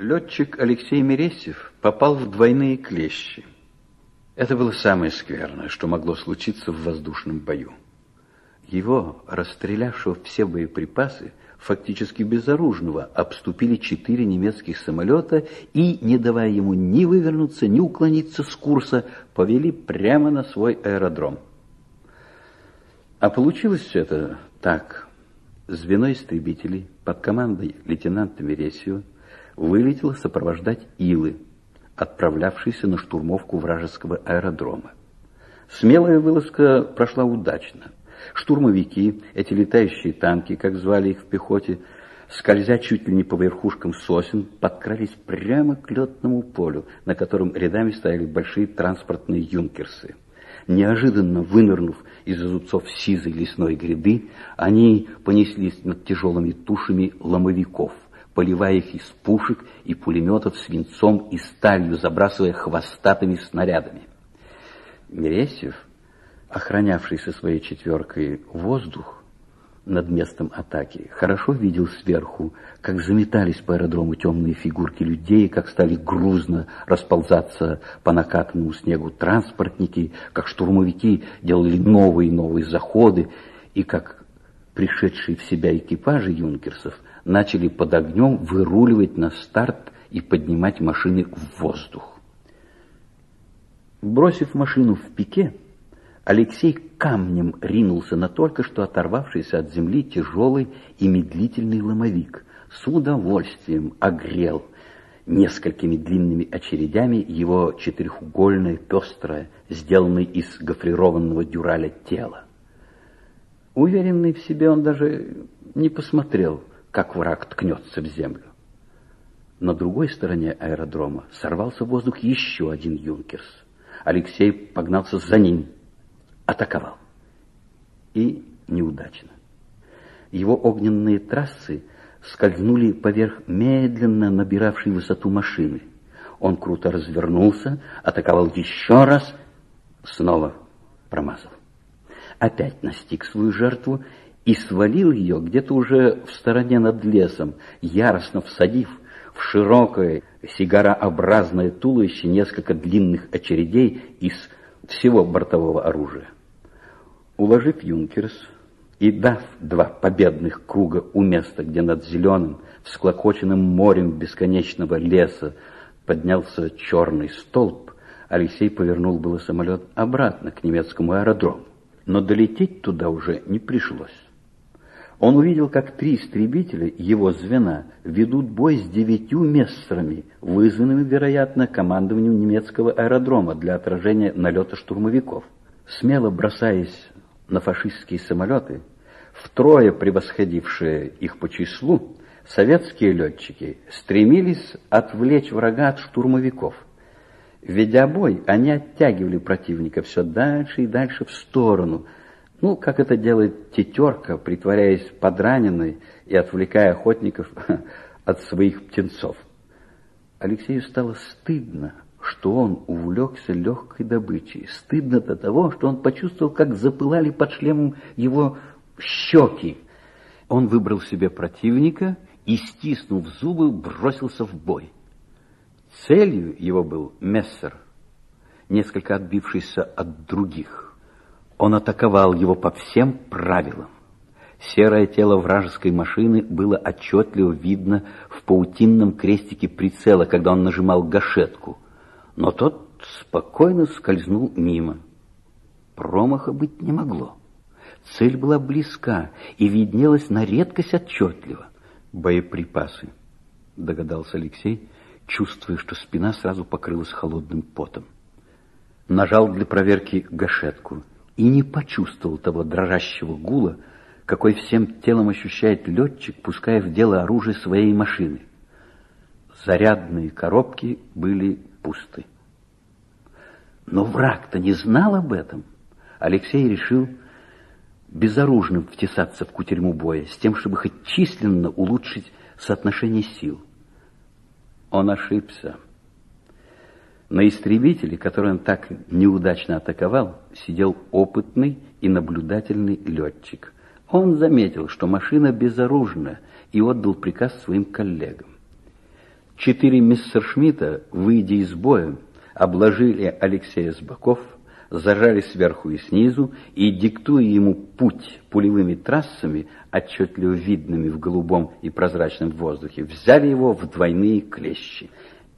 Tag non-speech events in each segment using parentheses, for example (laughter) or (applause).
Летчик Алексей Мересьев попал в двойные клещи. Это было самое скверное, что могло случиться в воздушном бою. Его, расстрелявшего все боеприпасы, фактически безоружного, обступили четыре немецких самолета и, не давая ему ни вывернуться, ни уклониться с курса, повели прямо на свой аэродром. А получилось все это так. Звено истребителей под командой лейтенанта Мересиева вылетело сопровождать Илы, отправлявшийся на штурмовку вражеского аэродрома. Смелая вылазка прошла удачно. Штурмовики, эти летающие танки, как звали их в пехоте, скользя чуть ли не по верхушкам сосен, подкрались прямо к летному полю, на котором рядами стояли большие транспортные юнкерсы. Неожиданно вынырнув из зубцов сизой лесной гряды, они понеслись над тяжелыми тушами ломовиков, поливая их из пушек и пулеметов свинцом и сталью, забрасывая хвостатыми снарядами. Мересьев, охранявший со своей четверкой воздух, над местом атаки, хорошо видел сверху, как заметались по аэродрому темные фигурки людей, как стали грузно расползаться по накатанному снегу транспортники, как штурмовики делали новые и новые заходы, и как пришедшие в себя экипажи юнкерсов начали под огнем выруливать на старт и поднимать машины в воздух. Бросив машину в пике, Алексей камнем ринулся на только что оторвавшийся от земли тяжелый и медлительный ломовик. С удовольствием огрел несколькими длинными очередями его четырехугольное, пестрое, сделанное из гофрированного дюраля тело. Уверенный в себе, он даже не посмотрел, как враг ткнется в землю. На другой стороне аэродрома сорвался в воздух еще один юнкерс. Алексей погнался за ним – атаковал. И неудачно. Его огненные трассы скользнули поверх медленно набиравшей высоту машины. Он круто развернулся, атаковал еще раз, снова промазал. Опять настиг свою жертву и свалил ее где-то уже в стороне над лесом, яростно всадив в широкое сигарообразное туловище несколько длинных очередей из всего бортового оружия. Уложив Юнкерс и дав два победных круга у места, где над зеленым, всклокоченным морем бесконечного леса поднялся черный столб, Алексей повернул было самолет обратно к немецкому аэродрому. Но долететь туда уже не пришлось. Он увидел, как три истребителя его звена ведут бой с девятью мессерами, вызванными, вероятно, командованием немецкого аэродрома для отражения налета штурмовиков. Смело бросаясь на фашистские самолеты, втрое превосходившие их по числу, советские летчики стремились отвлечь врага от штурмовиков. Ведя бой, они оттягивали противника все дальше и дальше в сторону, ну, как это делает тетерка, притворяясь подраненной и отвлекая охотников (laughs) от своих птенцов. Алексею стало стыдно что он увлекся легкой добычей. Стыдно до того, что он почувствовал, как запылали под шлемом его щеки. Он выбрал себе противника и, стиснув зубы, бросился в бой. Целью его был Мессер, несколько отбившийся от других. Он атаковал его по всем правилам. Серое тело вражеской машины было отчетливо видно в паутинном крестике прицела, когда он нажимал гашетку – но тот спокойно скользнул мимо. Промаха быть не могло. Цель была близка и виднелась на редкость отчетливо. Боеприпасы, догадался Алексей, чувствуя, что спина сразу покрылась холодным потом. Нажал для проверки гашетку и не почувствовал того дрожащего гула, какой всем телом ощущает летчик, пуская в дело оружие своей машины. Зарядные коробки были пусты. Но враг-то не знал об этом. Алексей решил безоружным втесаться в кутерьму боя, с тем, чтобы хоть численно улучшить соотношение сил. Он ошибся. На истребителе, который он так неудачно атаковал, сидел опытный и наблюдательный летчик. Он заметил, что машина безоружна, и отдал приказ своим коллегам. Четыре мистершмитта, выйдя из боя, обложили Алексея с боков, зажали сверху и снизу, и, диктуя ему путь пулевыми трассами, отчетливо видными в голубом и прозрачном воздухе, взяли его в двойные клещи.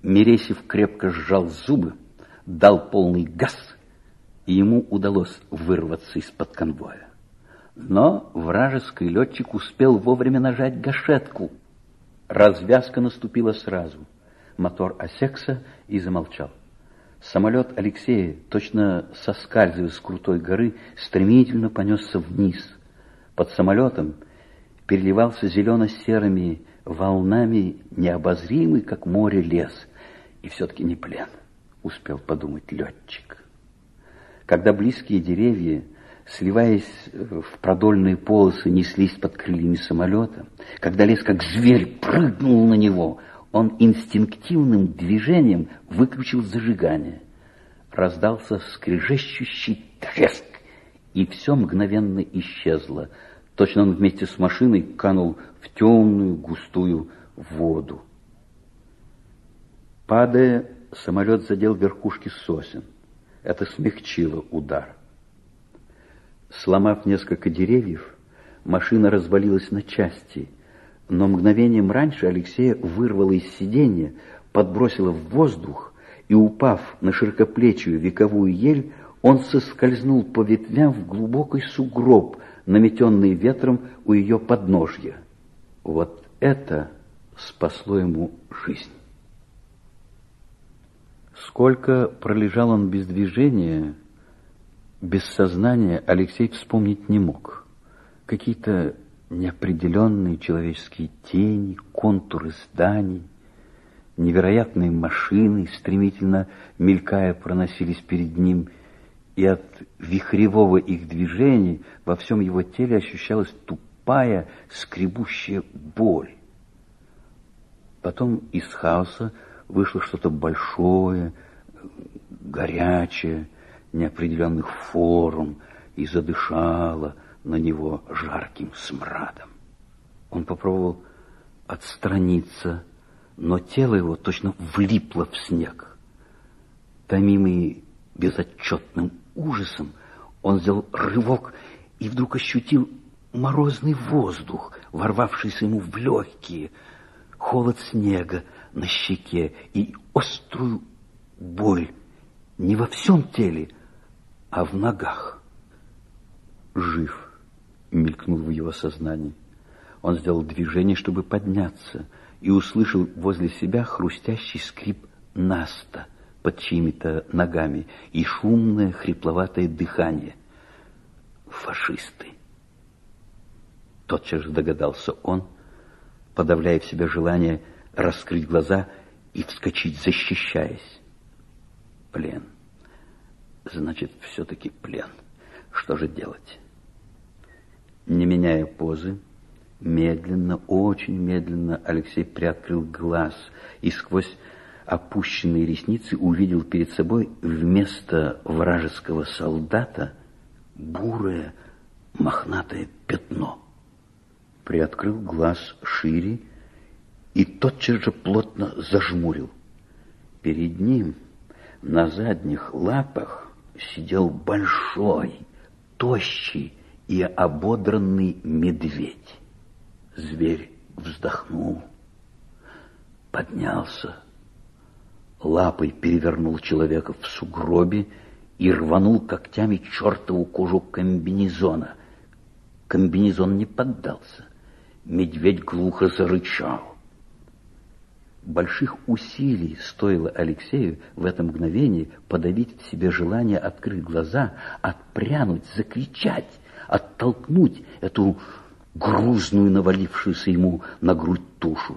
Мересев крепко сжал зубы, дал полный газ, и ему удалось вырваться из-под конвоя. Но вражеский летчик успел вовремя нажать гашетку. Развязка наступила сразу. Мотор осекся и замолчал. Самолет Алексея, точно соскальзывая с крутой горы, стремительно понесся вниз. Под самолетом переливался зелено-серыми волнами необозримый, как море, лес. И все-таки не плен, успел подумать летчик. Когда близкие деревья, сливаясь в продольные полосы, неслись под крыльями самолета, когда лес, как зверь, прыгнул на него — он инстинктивным движением выключил зажигание. Раздался скрежещущий треск, и все мгновенно исчезло. Точно он вместе с машиной канул в темную густую воду. Падая, самолет задел верхушки сосен. Это смягчило удар. Сломав несколько деревьев, машина развалилась на части – но мгновением раньше Алексея вырвало из сиденья, подбросило в воздух, и, упав на широкоплечую вековую ель, он соскользнул по ветвям в глубокий сугроб, наметенный ветром у ее подножья. Вот это спасло ему жизнь. Сколько пролежал он без движения, без сознания, Алексей вспомнить не мог. Какие-то неопределенные человеческие тени, контуры зданий, невероятные машины, стремительно мелькая, проносились перед ним, и от вихревого их движения во всем его теле ощущалась тупая, скребущая боль. Потом из хаоса вышло что-то большое, горячее, неопределенных форм, и задышало, на него жарким смрадом. Он попробовал отстраниться, но тело его точно влипло в снег. Томимый безотчетным ужасом, он сделал рывок и вдруг ощутил морозный воздух, ворвавшийся ему в легкие, холод снега на щеке и острую боль не во всем теле, а в ногах. Жив мелькнул в его сознании. Он сделал движение, чтобы подняться, и услышал возле себя хрустящий скрип наста под чьими-то ногами и шумное хрипловатое дыхание. Фашисты. Тотчас же догадался он, подавляя в себе желание раскрыть глаза и вскочить, защищаясь. Плен. Значит, все-таки плен. Что же делать? Не меняя позы, медленно, очень медленно Алексей приоткрыл глаз и сквозь опущенные ресницы увидел перед собой вместо вражеского солдата бурое мохнатое пятно. Приоткрыл глаз шире и тотчас же плотно зажмурил. Перед ним на задних лапах сидел большой, тощий, и ободранный медведь. Зверь вздохнул, поднялся, лапой перевернул человека в сугробе и рванул когтями чертову кожу комбинезона. Комбинезон не поддался. Медведь глухо зарычал. Больших усилий стоило Алексею в это мгновение подавить в себе желание открыть глаза, отпрянуть, закричать оттолкнуть эту грузную, навалившуюся ему на грудь тушу.